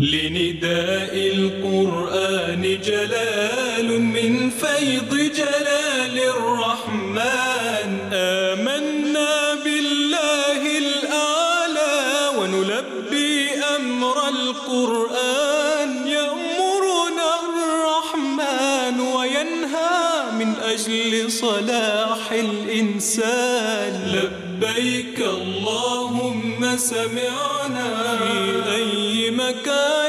لنداء القرآن جلال من فيض جلال الرحمن. آمنا بالله الأعلى ونلبي أمر القرآن. يأمرنا الرحمن وينهى من أجل صلاح الإنسان. لبيك اللهم سمعنا. مكان